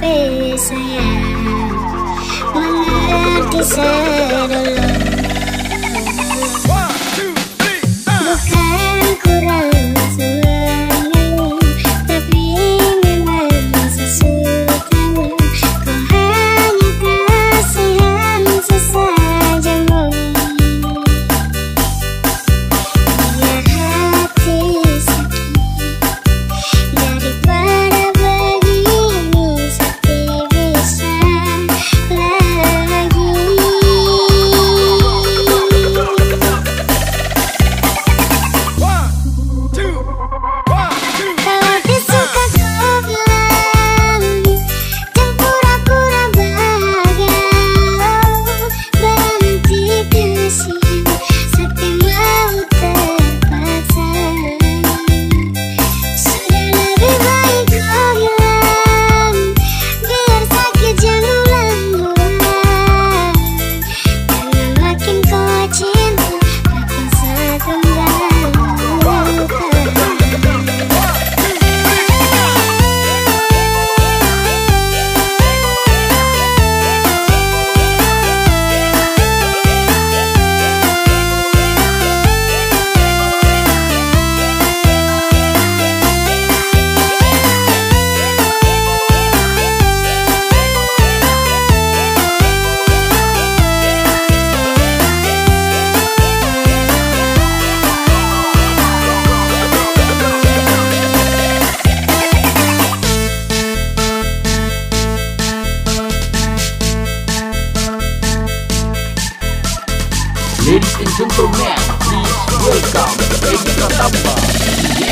face again. My life is sad alone. One, two, three, uh. Bukan. Gentlemen, please welcome Eddie Katamba.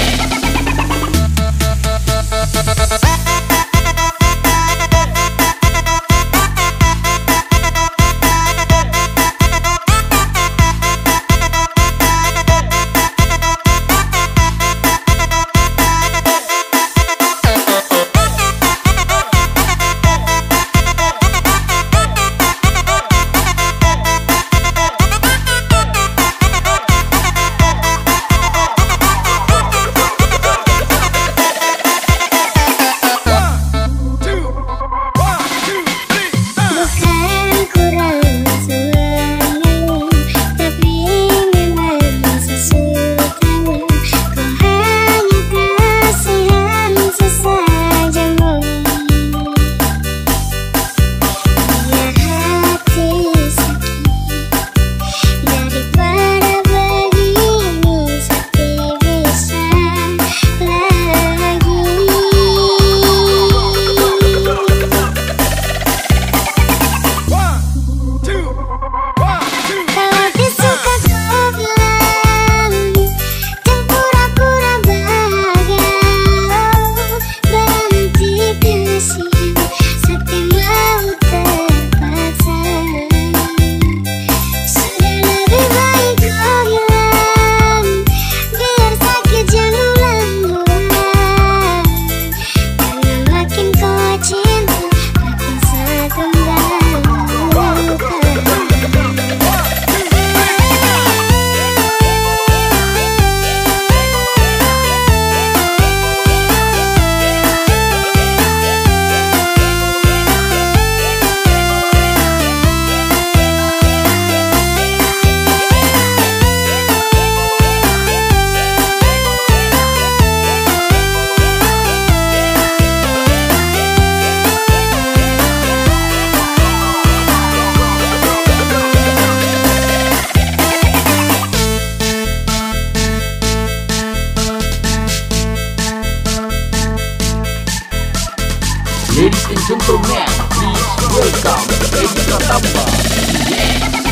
Ladies and gentlemen, please welcome Eddie Pratamba. Yeah.